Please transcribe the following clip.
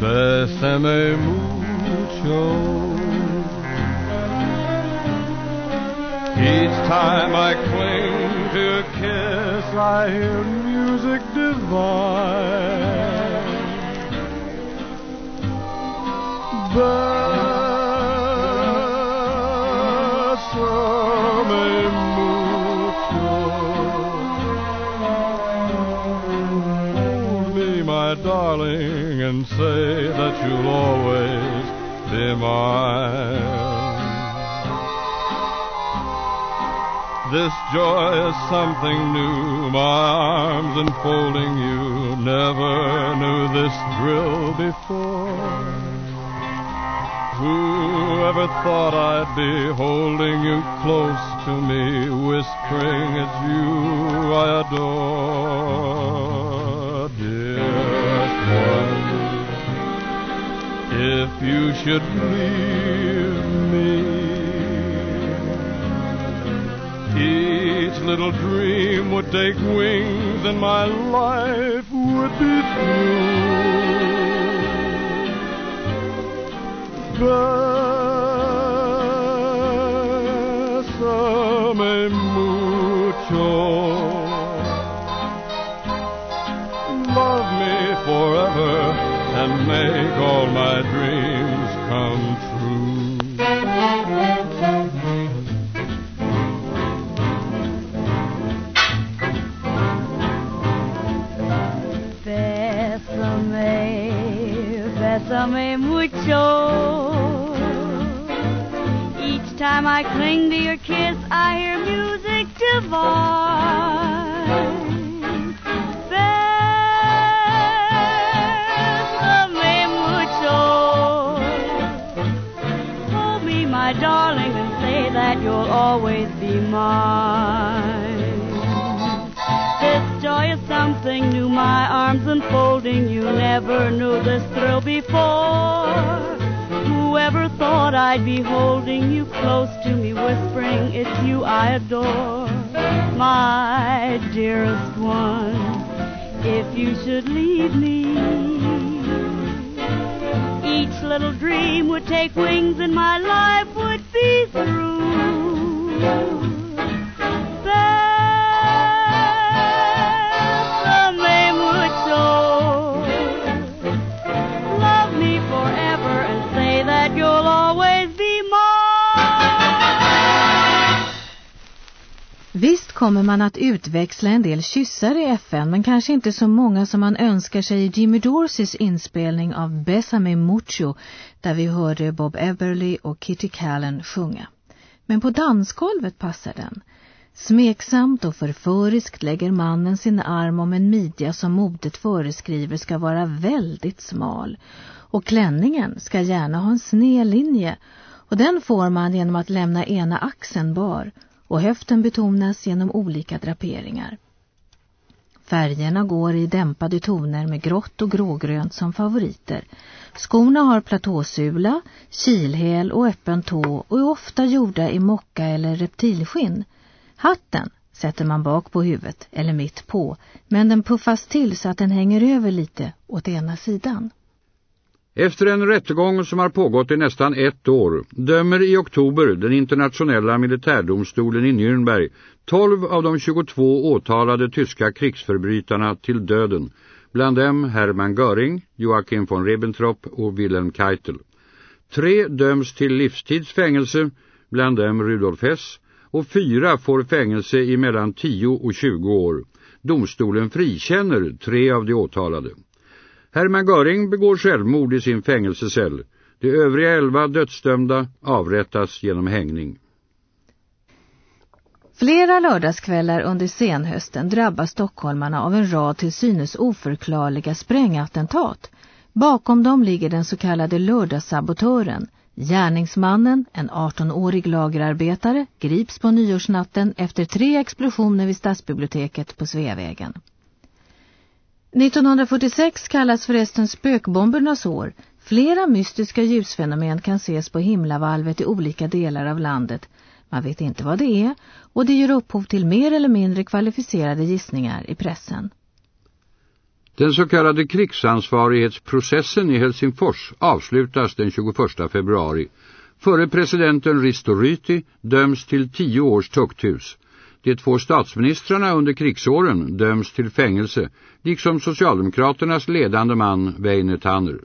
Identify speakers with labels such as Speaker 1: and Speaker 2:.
Speaker 1: Bésame, mucho. Each time I cling to a kiss, I hear music divine. Bésame mucho. Darling, and say that you'll always be mine. This joy is something new, my arms enfolding you. Never knew this thrill before. Who ever thought I'd be holding you close to me, whispering it's you I adore, one. If you should leave me, each little dream would take wings and my life would be through. Bésame mucho. Make all my dreams come true.
Speaker 2: Bésame, bésame mucho. Each time I cling to your kiss, I hear music divine. My darling, and say that you'll always be mine. This joy is something new, my arms enfolding you. Never knew this thrill before. Whoever thought I'd be holding you close to me, whispering it's you I adore, my dearest one. If you should leave me, each little dream would take wings in my life
Speaker 3: kommer man att utväxla en del kyssar i FN men kanske inte så många som man önskar sig i Jimmy Dorseys inspelning av Besame Mucho där vi hörde Bob Eberly och Kitty Callan sjunga. Men på dansgolvet passar den. Smeksamt och förföriskt lägger mannen sin arm om en midja som modet föreskriver ska vara väldigt smal. Och klänningen ska gärna ha en sned linje och den får man genom att lämna ena axeln bar och höften betonas genom olika draperingar. Färgerna går i dämpade toner med grått och grågrönt som favoriter. Skorna har platåsula, kilhäl och öppen tå och är ofta gjorda i mocka eller reptilskinn. Hatten sätter man bak på huvudet eller mitt på, men den puffas till så att den hänger över lite åt ena sidan.
Speaker 4: Efter en rättegång som har pågått i nästan ett år dömer i oktober den internationella militärdomstolen i Nürnberg 12 av de 22 åtalade tyska krigsförbrytarna till döden, bland dem Hermann Göring, Joachim von Ribbentrop och Wilhelm Keitel. Tre döms till livstidsfängelse, bland dem Rudolf Hess, och fyra får fängelse i mellan 10 och 20 år. Domstolen frikänner tre av de åtalade. Hermann Göring begår självmord i sin fängelsecell. De övriga elva dödsdömda avrättas genom hängning.
Speaker 3: Flera lördagskvällar under senhösten drabbas stockholmarna av en rad till synes oförklarliga sprängattentat. Bakom dem ligger den så kallade lördagssabotören. Gärningsmannen, en 18-årig lagerarbetare, grips på nyårsnatten efter tre explosioner vid stadsbiblioteket på Sveavägen. 1946 kallas förresten spökbombernas år. Flera mystiska ljusfenomen kan ses på himlavalvet i olika delar av landet. Man vet inte vad det är och det ger upphov till mer eller mindre kvalificerade gissningar i pressen.
Speaker 4: Den så kallade krigsansvarighetsprocessen i Helsingfors avslutas den 21 februari. Före presidenten Risto Ryti döms till tio års tukthus. De två statsministrarna under krigsåren döms till fängelse, liksom Socialdemokraternas ledande man Weine Tanner.